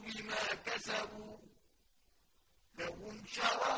بِمَا كَسَبُوا ۖ لَهُمْ شَرَابٌ